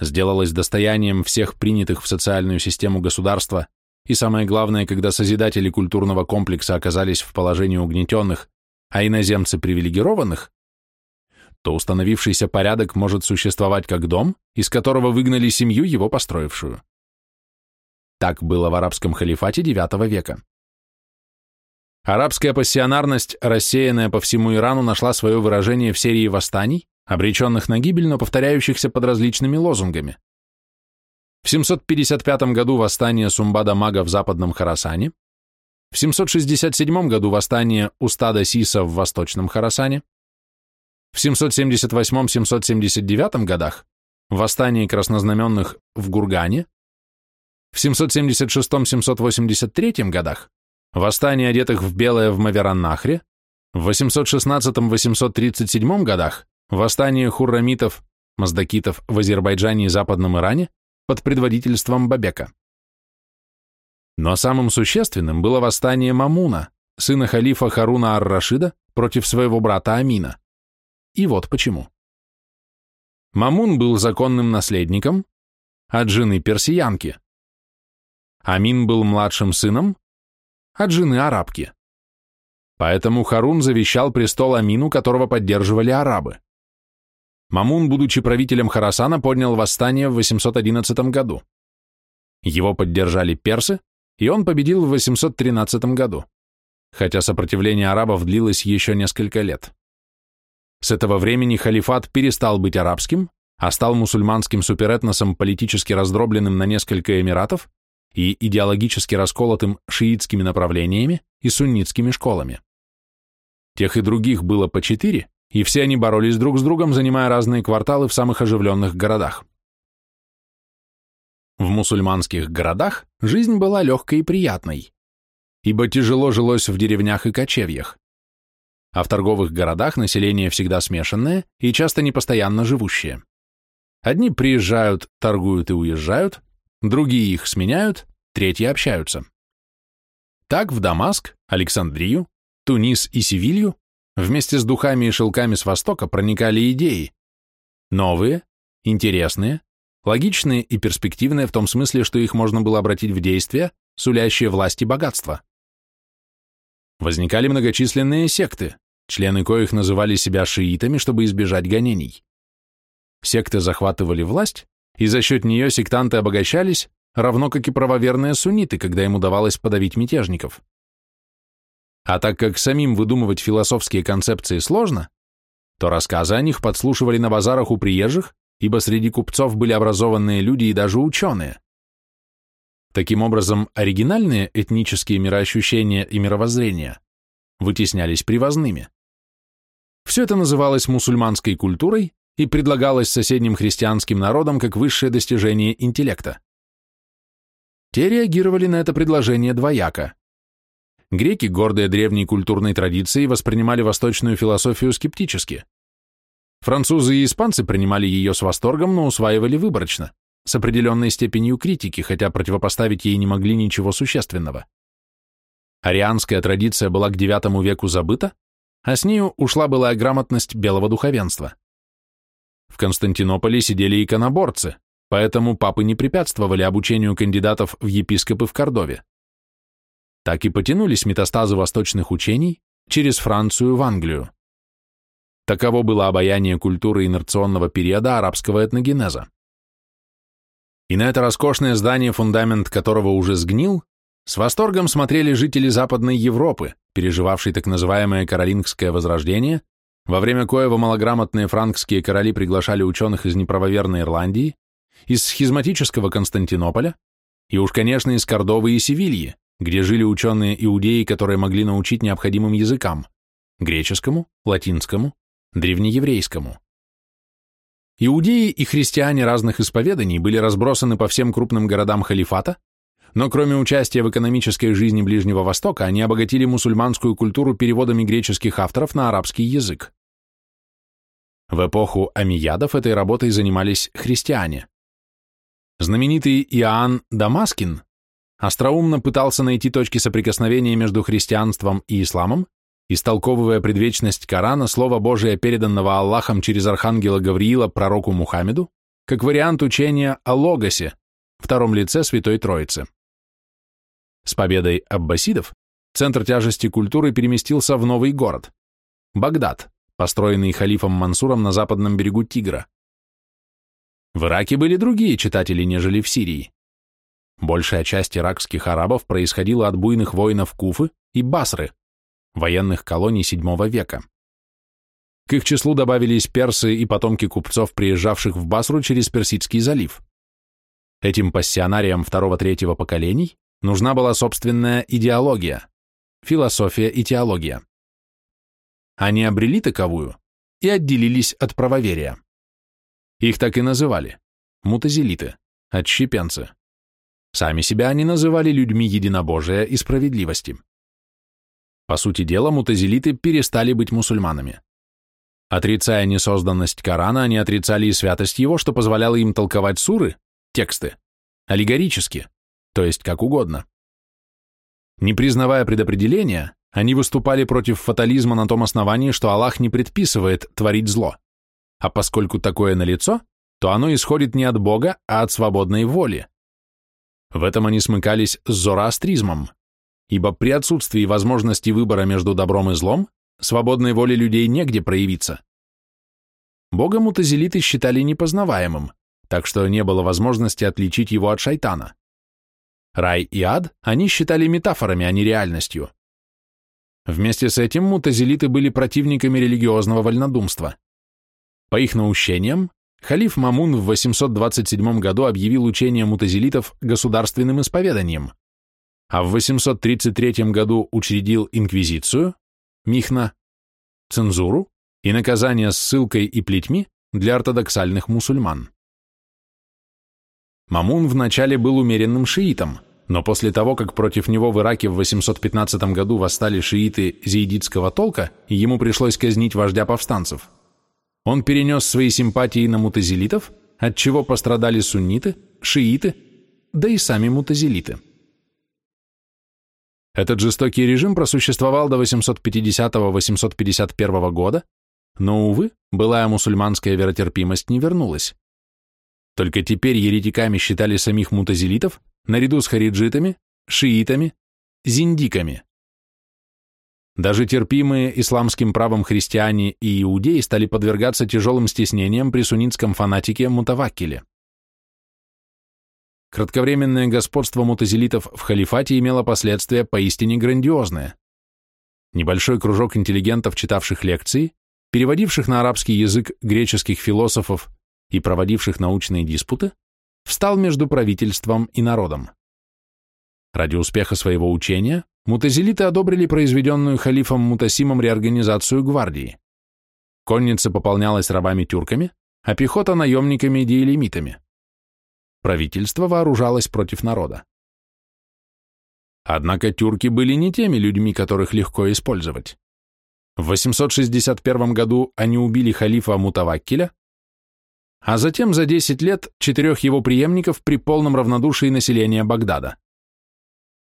сделалось достоянием всех принятых в социальную систему государства и самое главное, когда созидатели культурного комплекса оказались в положении угнетенных, а иноземцы привилегированных, то установившийся порядок может существовать как дом, из которого выгнали семью, его построившую. Так было в арабском халифате IX века. Арабская пассионарность, рассеянная по всему Ирану, нашла свое выражение в серии восстаний, обреченных на гибель, но повторяющихся под различными лозунгами. В 755 году восстание Сумбада-Мага в западном Харасане, в 767 году восстание Устада Сиса в восточном Харасане, в 778-779 годах восстание краснознаменных в Гургане, в 776-783 годах восстание одетых в белое в Мавераннахре, в 816-837 годах восстание хуррамитов, маздакитов в Азербайджане и Западном Иране, под предводительством Бабека. Но самым существенным было восстание Мамуна, сына халифа Харуна ар-Рашида, против своего брата Амина. И вот почему. Мамун был законным наследником от жены персиянки. Амин был младшим сыном от жены арабки. Поэтому Харун завещал престол Амину, которого поддерживали арабы. Мамун, будучи правителем Харасана, поднял восстание в 811 году. Его поддержали персы, и он победил в 813 году, хотя сопротивление арабов длилось еще несколько лет. С этого времени халифат перестал быть арабским, а стал мусульманским суперэтносом, политически раздробленным на несколько эмиратов и идеологически расколотым шиитскими направлениями и суннитскими школами. Тех и других было по четыре, и все они боролись друг с другом, занимая разные кварталы в самых оживленных городах. В мусульманских городах жизнь была легкой и приятной, ибо тяжело жилось в деревнях и кочевьях. А в торговых городах население всегда смешанное и часто непостоянно живущее. Одни приезжают, торгуют и уезжают, другие их сменяют, третьи общаются. Так в Дамаск, Александрию, Тунис и Севилью вместе с духами и шелками с Востока проникали идеи. Новые, интересные, логичные и перспективные в том смысле, что их можно было обратить в действие, сулящие власть и богатство. Возникали многочисленные секты, члены коих называли себя шиитами, чтобы избежать гонений. Секты захватывали власть, и за счет нее сектанты обогащались, равно как и правоверные сунниты, когда им удавалось подавить мятежников. А так как самим выдумывать философские концепции сложно, то рассказы о них подслушивали на базарах у приезжих ибо среди купцов были образованные люди и даже ученые. Таким образом, оригинальные этнические мироощущения и мировоззрения вытеснялись привозными. Все это называлось мусульманской культурой и предлагалось соседним христианским народам как высшее достижение интеллекта. Те реагировали на это предложение двояко. Греки, гордые древней культурной традицией, воспринимали восточную философию скептически. Французы и испанцы принимали ее с восторгом, но усваивали выборочно, с определенной степенью критики, хотя противопоставить ей не могли ничего существенного. Арианская традиция была к IX веку забыта, а с нею ушла былая грамотность белого духовенства. В Константинополе сидели иконоборцы, поэтому папы не препятствовали обучению кандидатов в епископы в Кордове. Так и потянулись метастазы восточных учений через Францию в Англию. Таково было обаяние культуры инерционного периода арабского этногенеза. И на это роскошное здание, фундамент которого уже сгнил, с восторгом смотрели жители Западной Европы, переживавшей так называемое Каролингское возрождение, во время коего малограмотные франкские короли приглашали ученых из неправоверной Ирландии, из схизматического Константинополя и уж, конечно, из Кордовы и Севильи, где жили ученые-иудеи, которые могли научить необходимым языкам – греческому, латинскому, древнееврейскому. Иудеи и христиане разных исповеданий были разбросаны по всем крупным городам халифата, но кроме участия в экономической жизни Ближнего Востока, они обогатили мусульманскую культуру переводами греческих авторов на арабский язык. В эпоху амиядов этой работой занимались христиане. Знаменитый Иоанн Дамаскин остроумно пытался найти точки соприкосновения между христианством и исламом истолковывая предвечность Корана, Слово Божие, переданного Аллахом через Архангела Гавриила пророку Мухаммеду, как вариант учения о Логосе, втором лице Святой Троицы. С победой аббасидов центр тяжести культуры переместился в новый город – Багдад, построенный халифом Мансуром на западном берегу Тигра. В Ираке были другие читатели, нежели в Сирии. Большая часть иракских арабов происходила от буйных воинов Куфы и Басры – военных колоний VII века. К их числу добавились персы и потомки купцов, приезжавших в Басру через Персидский залив. Этим пассионариям второго-третьего поколений нужна была собственная идеология, философия и теология. Они обрели таковую и отделились от правоверия. Их так и называли – мутазилиты, отщепенцы. Сами себя они называли людьми единобожия и справедливости. По сути дела, мутазилиты перестали быть мусульманами. Отрицая несозданность Корана, они отрицали и святость его, что позволяло им толковать суры, тексты, аллегорически, то есть как угодно. Не признавая предопределения, они выступали против фатализма на том основании, что Аллах не предписывает творить зло, а поскольку такое налицо, то оно исходит не от Бога, а от свободной воли. В этом они смыкались с зороастризмом, ибо при отсутствии возможности выбора между добром и злом свободной воли людей негде проявиться. Бога мутазилиты считали непознаваемым, так что не было возможности отличить его от шайтана. Рай и ад они считали метафорами, а не реальностью. Вместе с этим мутазилиты были противниками религиозного вольнодумства. По их наущениям, халиф Мамун в 827 году объявил учение мутазилитов государственным исповеданием, а в 833 году учредил инквизицию, михна, цензуру и наказание ссылкой и плетьми для ортодоксальных мусульман. Мамун вначале был умеренным шиитом, но после того, как против него в Ираке в 815 году восстали шииты зиидитского толка, ему пришлось казнить вождя повстанцев, он перенес свои симпатии на мутазилитов, от чего пострадали сунниты, шииты, да и сами мутазилиты. Этот жестокий режим просуществовал до 850-851 года, но, увы, былая мусульманская веротерпимость не вернулась. Только теперь еретиками считали самих мутазилитов, наряду с хариджитами, шиитами, зиндиками. Даже терпимые исламским правом христиане и иудеи стали подвергаться тяжелым стеснениям при суннитском фанатике Мутаваккиле. Кратковременное господство мутазилитов в халифате имело последствия поистине грандиозные. Небольшой кружок интеллигентов, читавших лекции, переводивших на арабский язык греческих философов и проводивших научные диспуты, встал между правительством и народом. Ради успеха своего учения мутазилиты одобрили произведенную халифом Мутасимом реорганизацию гвардии. Конница пополнялась рабами-тюрками, а пехота – наемниками и диэлемитами. Правительство вооружалось против народа. Однако тюрки были не теми людьми, которых легко использовать. В 861 году они убили халифа Мутаваккиля, а затем за 10 лет четырех его преемников при полном равнодушии населения Багдада.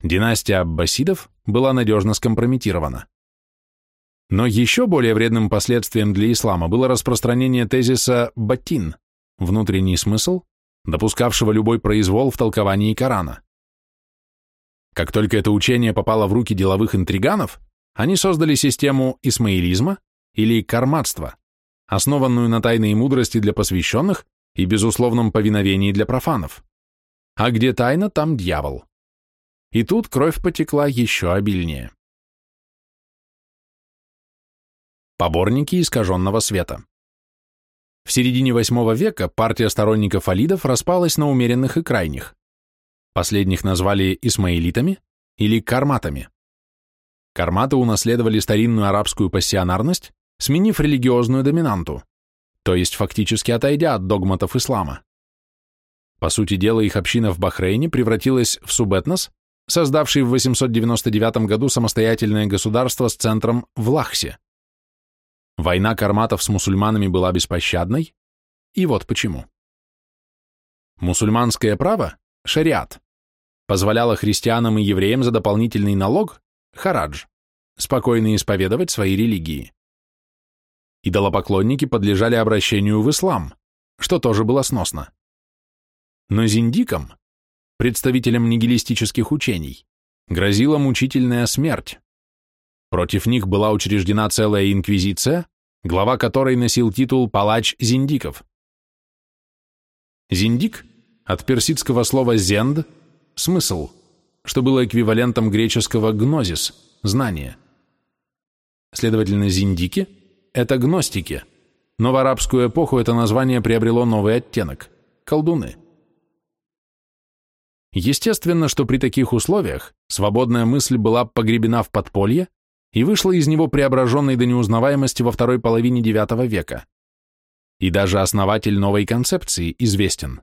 Династия аббасидов была надежно скомпрометирована. Но еще более вредным последствием для ислама было распространение тезиса «батин» – внутренний смысл, допускавшего любой произвол в толковании Корана. Как только это учение попало в руки деловых интриганов, они создали систему исмаилизма или карматства, основанную на тайной мудрости для посвященных и безусловном повиновении для профанов. А где тайна, там дьявол. И тут кровь потекла еще обильнее. Поборники искаженного света. В середине VIII века партия сторонников алидов распалась на умеренных и крайних. Последних назвали исмаилитами или карматами. Карматы унаследовали старинную арабскую пассионарность, сменив религиозную доминанту, то есть фактически отойдя от догматов ислама. По сути дела, их община в Бахрейне превратилась в субэтнос, создавший в 899 году самостоятельное государство с центром в Лахсе. Война карматов с мусульманами была беспощадной, и вот почему. Мусульманское право, шариат, позволяло христианам и евреям за дополнительный налог, харадж, спокойно исповедовать свои религии. Идолопоклонники подлежали обращению в ислам, что тоже было сносно. Но зиндикам, представителям нигилистических учений, грозила мучительная смерть. Против них была учреждена целая инквизиция, глава которой носил титул «палач зиндиков». Зиндик от персидского слова «зенд» – смысл, что было эквивалентом греческого «гнозис» – знание. Следовательно, зиндики – это гностики, но в арабскую эпоху это название приобрело новый оттенок – колдуны. Естественно, что при таких условиях свободная мысль была погребена в подполье и вышла из него преображенной до неузнаваемости во второй половине IX века. И даже основатель новой концепции известен.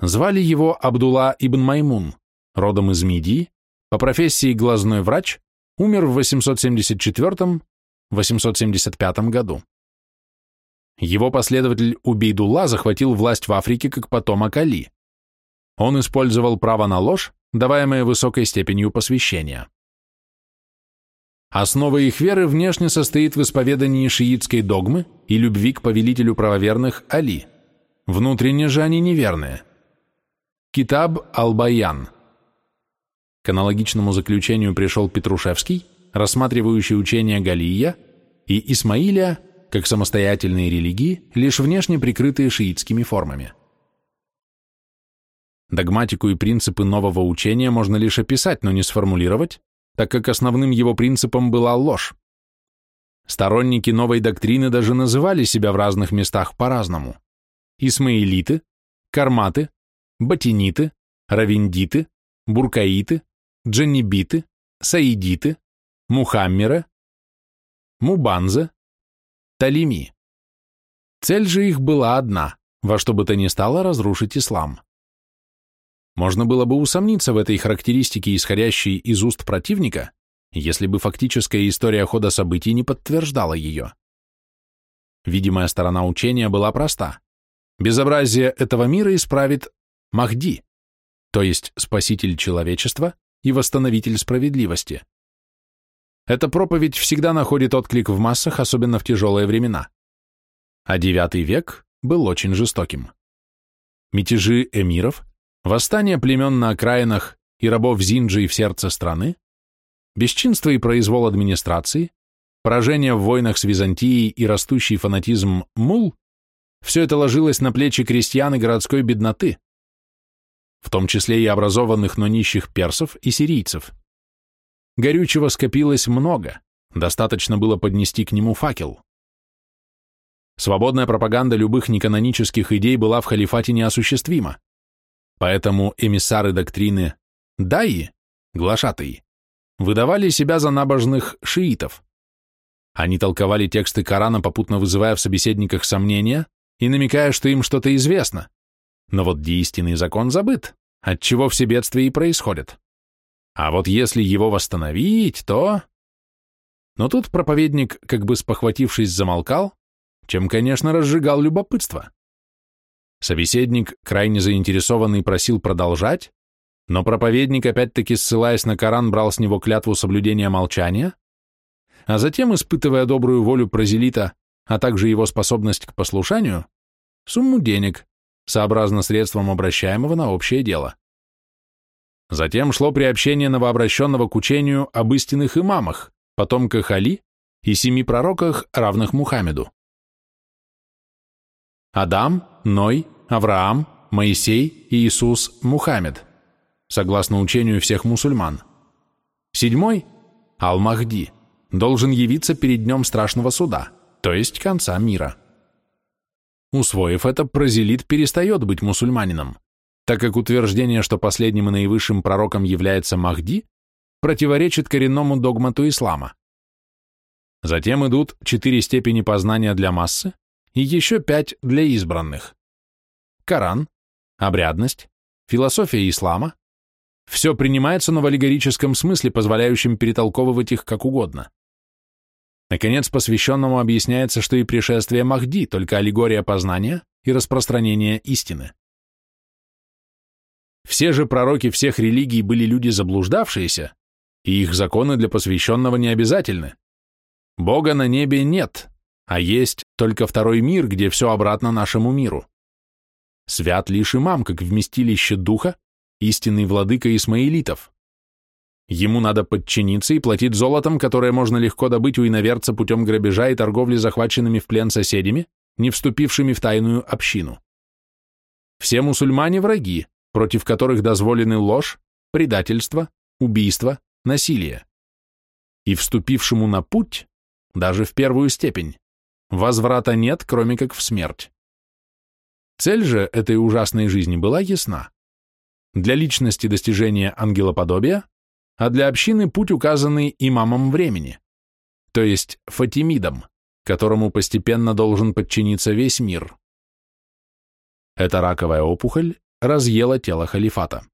Звали его Абдулла ибн Маймун, родом из Мидии, по профессии глазной врач, умер в 874 875 году. Его последователь Убейдулла захватил власть в Африке как потомок Али. Он использовал право на ложь, даваемое высокой степенью посвящения. Основа их веры внешне состоит в исповедании шиитской догмы и любви к повелителю правоверных Али. Внутренне же они неверные. Китаб Ал-Баян. К аналогичному заключению пришел Петрушевский, рассматривающий учения Галия и Исмаилия как самостоятельные религии, лишь внешне прикрытые шиитскими формами. Догматику и принципы нового учения можно лишь описать, но не сформулировать, так как основным его принципом была ложь. Сторонники новой доктрины даже называли себя в разных местах по-разному. Исмаилиты, карматы, батиниты, равиндиты, буркаиты, джаннибиты, саидиты, мухаммеры, мубанзы, талими. Цель же их была одна – во что бы то ни стало разрушить ислам. Можно было бы усомниться в этой характеристике, исходящей из уст противника, если бы фактическая история хода событий не подтверждала ее. Видимая сторона учения была проста. Безобразие этого мира исправит Махди, то есть спаситель человечества и восстановитель справедливости. Эта проповедь всегда находит отклик в массах, особенно в тяжелые времена. А девятый век был очень жестоким. Мятежи эмиров, восстания племен на окраинах и рабов Зинджи в сердце страны, бесчинство и произвол администрации, поражение в войнах с Византией и растущий фанатизм мул – все это ложилось на плечи крестьян и городской бедноты, в том числе и образованных, но нищих персов и сирийцев. Горючего скопилось много, достаточно было поднести к нему факел. Свободная пропаганда любых неканонических идей была в халифате неосуществима, поэтому эмиссары доктрины Даи, глашатые, выдавали себя за набожных шиитов. Они толковали тексты Корана, попутно вызывая в собеседниках сомнения и намекая, что им что-то известно. Но вот действенный закон забыт, отчего все бедствия и происходят. А вот если его восстановить, то... Но тут проповедник, как бы спохватившись, замолкал, чем, конечно, разжигал любопытство. Собеседник, крайне заинтересованный, просил продолжать, но проповедник, опять-таки ссылаясь на Коран, брал с него клятву соблюдения молчания, а затем, испытывая добрую волю прозелита, а также его способность к послушанию, сумму денег, сообразно средствам обращаемого на общее дело. Затем шло приобщение новообращенного к учению об истинных имамах, потомках Али и семи пророках, равных Мухаммеду. Адам, Ной, Авраам, Моисей Иисус Мухаммед согласно учению всех мусульман. Седьмой, Ал-Махди, должен явиться перед днем страшного суда, то есть конца мира. Усвоив это, прозелит перестает быть мусульманином, так как утверждение, что последним и наивысшим пророком является Махди, противоречит коренному догмату ислама. Затем идут четыре степени познания для массы и еще пять для избранных. Коран, обрядность, философия ислама, все принимается, но в аллегорическом смысле, позволяющем перетолковывать их как угодно. Наконец, посвященному объясняется, что и пришествие Махди – только аллегория познания и распространения истины. Все же пророки всех религий были люди заблуждавшиеся, и их законы для посвященного не обязательны. Бога на небе нет, а есть только второй мир, где все обратно нашему миру. Свят лишь имам, как вместилище духа, истинный владыка исмаилитов. Ему надо подчиниться и платить золотом, которое можно легко добыть у иноверца путем грабежа и торговли захваченными в плен соседями, не вступившими в тайную общину. Все мусульмане – враги, против которых дозволены ложь, предательство, убийство, насилие. И вступившему на путь, даже в первую степень, возврата нет, кроме как в смерть. Цель же этой ужасной жизни была ясна для личности достижение ангелоподобия, а для общины путь, указанный имамом времени, то есть Фатимидом, которому постепенно должен подчиниться весь мир. Эта раковая опухоль разъела тело халифата.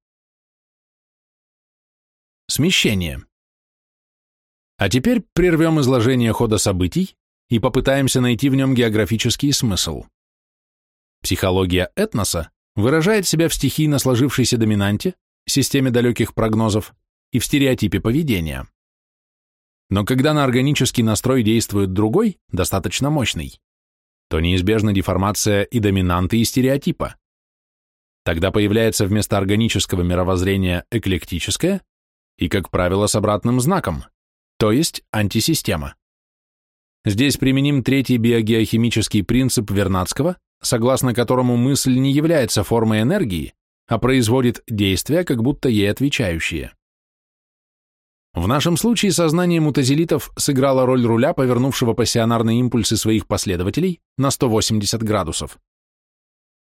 Смещение. А теперь прервем изложение хода событий и попытаемся найти в нем географический смысл. Психология этноса выражает себя в стихийно сложившейся доминанте, системе далеких прогнозов и в стереотипе поведения. Но когда на органический настрой действует другой, достаточно мощный, то неизбежна деформация и доминанты, и стереотипа. Тогда появляется вместо органического мировоззрения эклектическое и, как правило, с обратным знаком, то есть антисистема. Здесь применим третий биогеохимический принцип Вернадского, согласно которому мысль не является формой энергии, а производит действия, как будто ей отвечающие. В нашем случае сознание мутазилитов сыграло роль руля, повернувшего пассионарные импульсы своих последователей на 180 градусов.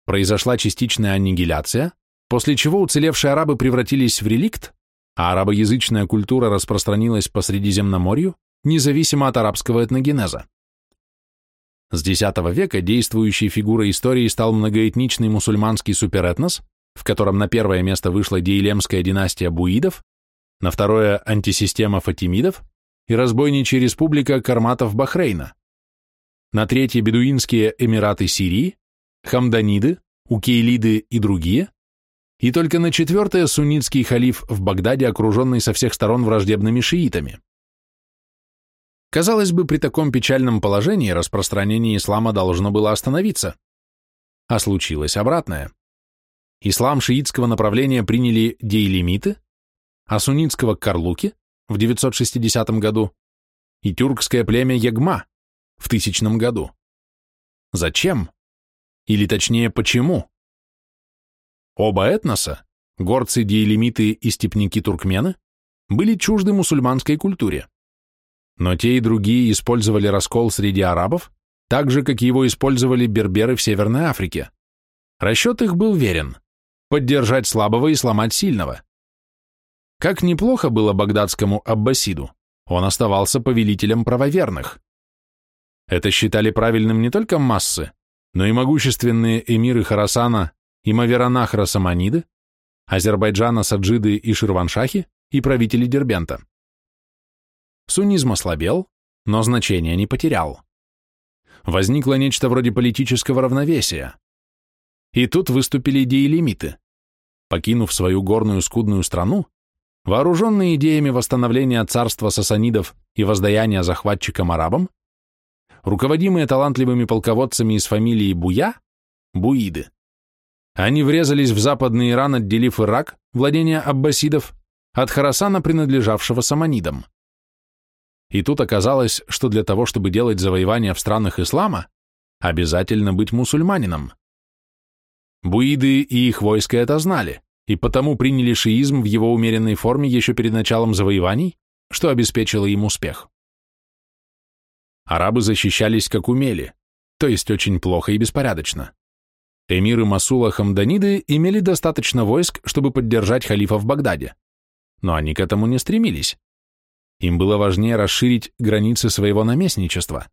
Произошла частичная аннигиляция, после чего уцелевшие арабы превратились в реликт, а арабоязычная культура распространилась по Средиземноморью, независимо от арабского этногенеза. С X века действующей фигурой истории стал многоэтничный мусульманский суперэтнос, в котором на первое место вышла дейлемская династия буидов, на второе – антисистема фатимидов и разбойничья республика Карматов Бахрейна, на третье – бедуинские эмираты Сирии, хамданиды, укейлиды и другие, и только на четвертое – суннитский халиф в Багдаде, окруженный со всех сторон враждебными шиитами. Казалось бы, при таком печальном положении распространение ислама должно было остановиться, а случилось обратное. Ислам шиитского направления приняли дейлимиты, а суннитского Карлуки в 960 году и тюркское племя Ягма в тысячном году. Зачем? Или точнее, почему? Оба этноса, горцы, диелемиты и степники-туркмены, были чужды мусульманской культуре. Но те и другие использовали раскол среди арабов, так же, как его использовали берберы в Северной Африке. Расчет их был верен – поддержать слабого и сломать сильного. Как неплохо было багдадскому Аббасиду, он оставался повелителем правоверных. Это считали правильным не только массы, но и могущественные эмиры Харасана и Маверанахра Саманиды, Азербайджана Саджиды и Ширваншахи и правители Дербента. Суннизм ослабел, но значения не потерял. Возникло нечто вроде политического равновесия. И тут выступили идеи-лимиты. Покинув свою горную скудную страну, Вооруженные идеями восстановления царства сасанидов и воздаяния захватчикам-арабам, руководимые талантливыми полководцами из фамилии Буя, буиды, они врезались в западный Иран, отделив Ирак, владение аббасидов, от Харасана, принадлежавшего саманидам. И тут оказалось, что для того, чтобы делать завоевания в странах ислама, обязательно быть мусульманином. Буиды и их войско это знали и потому приняли шиизм в его умеренной форме еще перед началом завоеваний, что обеспечило им успех. Арабы защищались как умели, то есть очень плохо и беспорядочно. Эмиры Масула Хамданиды имели достаточно войск, чтобы поддержать халифа в Багдаде, но они к этому не стремились. Им было важнее расширить границы своего наместничества.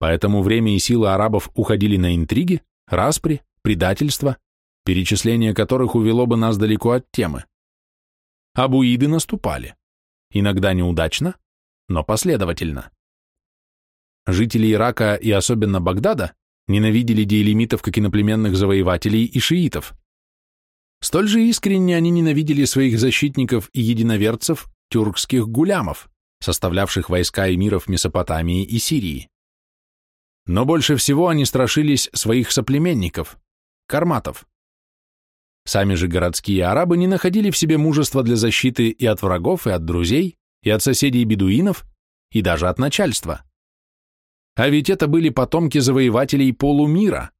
Поэтому время и силы арабов уходили на интриги, распри, предательство, перечисление которых увело бы нас далеко от темы. Абуиды наступали. Иногда неудачно, но последовательно. Жители Ирака и особенно Багдада ненавидели дейлимитов как иноплеменных завоевателей и шиитов. Столь же искренне они ненавидели своих защитников и единоверцев, тюркских гулямов, составлявших войска эмиров Месопотамии и Сирии. Но больше всего они страшились своих соплеменников, карматов. Сами же городские арабы не находили в себе мужества для защиты и от врагов, и от друзей, и от соседей-бедуинов, и даже от начальства. А ведь это были потомки завоевателей полумира.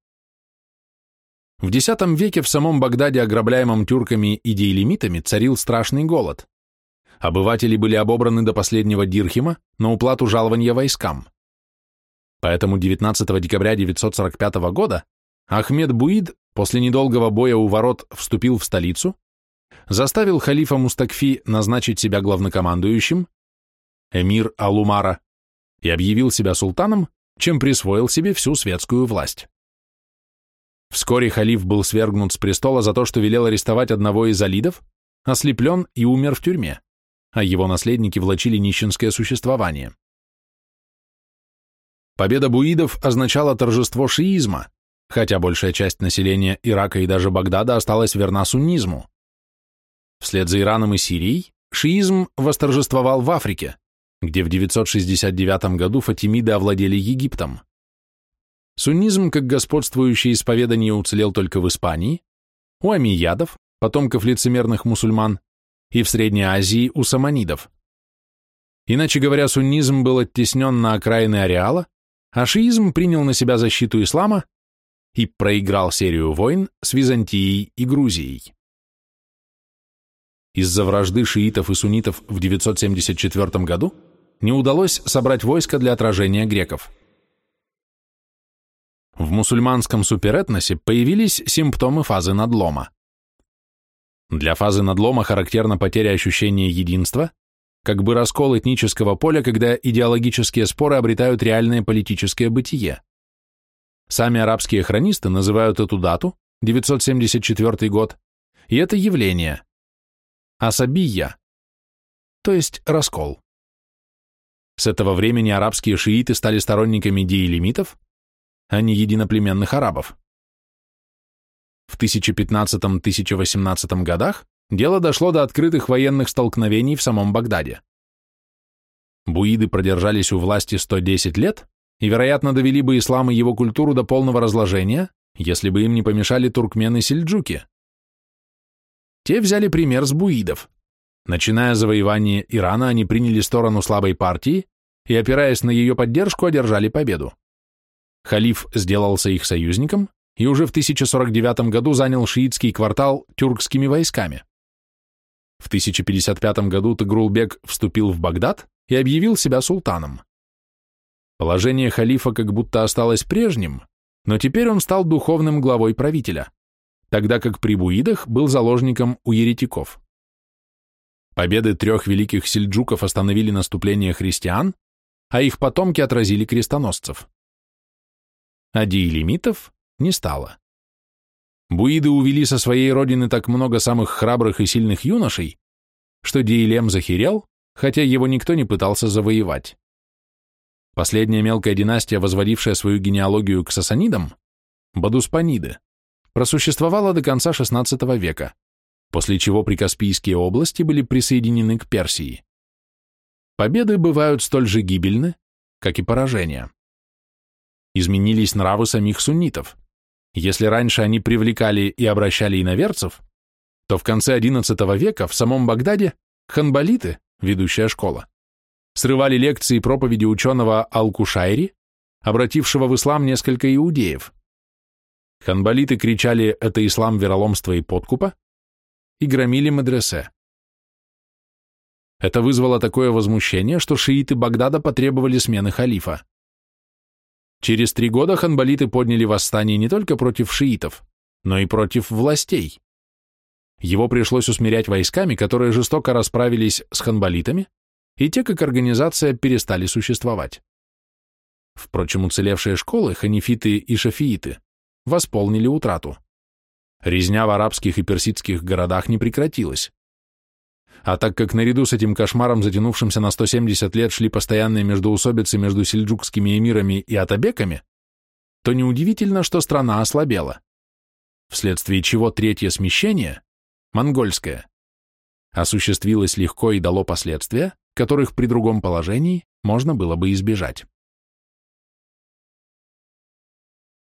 В X веке в самом Багдаде, ограбляемом тюрками и дейлимитами, царил страшный голод. Обыватели были обобраны до последнего дирхима на уплату жалования войскам. Поэтому 19 декабря 945 года Ахмед Буид после недолгого боя у ворот вступил в столицу, заставил халифа Мустакфи назначить себя главнокомандующим, эмир Алумара, и объявил себя султаном, чем присвоил себе всю светскую власть. Вскоре халиф был свергнут с престола за то, что велел арестовать одного из алидов, ослеплен и умер в тюрьме, а его наследники влачили нищенское существование. Победа буидов означала торжество шиизма, хотя большая часть населения Ирака и даже Багдада осталась верна суннизму. Вслед за Ираном и Сирией шиизм восторжествовал в Африке, где в 969 году фатимиды овладели Египтом. Суннизм как господствующее исповедание уцелел только в Испании, у амиядов, потомков лицемерных мусульман, и в Средней Азии у саманидов. Иначе говоря, суннизм был оттеснен на окраины ареала, а шиизм принял на себя защиту ислама и проиграл серию войн с Византией и Грузией. из-за вражды шиитов и суннитов в 974 году не удалось собрать войско для отражения греков. В мусульманском суперэтносе появились симптомы фазы надлома. Для фазы надлома характерна потеря ощущения единства, как бы раскол этнического поля, когда идеологические споры обретают реальное политическое бытие. Сами арабские хронисты называют эту дату, 974 год, и это явление – асабия, то есть раскол. С этого времени арабские шииты стали сторонниками диэлемитов, а не единоплеменных арабов. В 1015-1018 годах дело дошло до открытых военных столкновений в самом Багдаде. Буиды продержались у власти 110 лет и, вероятно, довели бы ислам и его культуру до полного разложения, если бы им не помешали туркмены-сельджуки. Те взяли пример с буидов. Начиная завоевание Ирана, они приняли сторону слабой партии и, опираясь на ее поддержку, одержали победу. Халиф сделался их союзником и уже в 1049 году занял шиитский квартал тюркскими войсками. В 1055 году Тагрулбек вступил в Багдад и объявил себя султаном. Положение халифа как будто осталось прежним, но теперь он стал духовным главой правителя, тогда как при буидах был заложником у еретиков. Победы трех великих сельджуков остановили наступление христиан, а их потомки отразили крестоносцев. А диелемитов не стало. Буиды увели со своей родины так много самых храбрых и сильных юношей, что Диелем захерел, хотя его никто не пытался завоевать. Последняя мелкая династия, возводившая свою генеалогию к сасанидам, Бадуспаниды, просуществовала до конца XVI века, после чего прикаспийские области были присоединены к Персии. Победы бывают столь же гибельны, как и поражения. Изменились нравы самих суннитов. Если раньше они привлекали и обращали иноверцев, то в конце XI века в самом Багдаде ханбалиты, ведущая школа, срывали лекции и проповеди ученого Ал-Кушайри, обратившего в ислам несколько иудеев. Ханбалиты кричали «это ислам вероломства и подкупа» и громили медресе. Это вызвало такое возмущение, что шииты Багдада потребовали смены халифа. Через три года ханбалиты подняли восстание не только против шиитов, но и против властей. Его пришлось усмирять войсками, которые жестоко расправились с ханбалитами, и те, как организация, перестали существовать. Впрочем, уцелевшие школы, ханифиты и шафииты, восполнили утрату. Резня в арабских и персидских городах не прекратилась. А так как наряду с этим кошмаром, затянувшимся на 170 лет, шли постоянные междоусобицы между сельджукскими эмирами и атабеками, то неудивительно, что страна ослабела. Вследствие чего третье смещение, монгольское, осуществилось легко и дало последствия, которых при другом положении можно было бы избежать.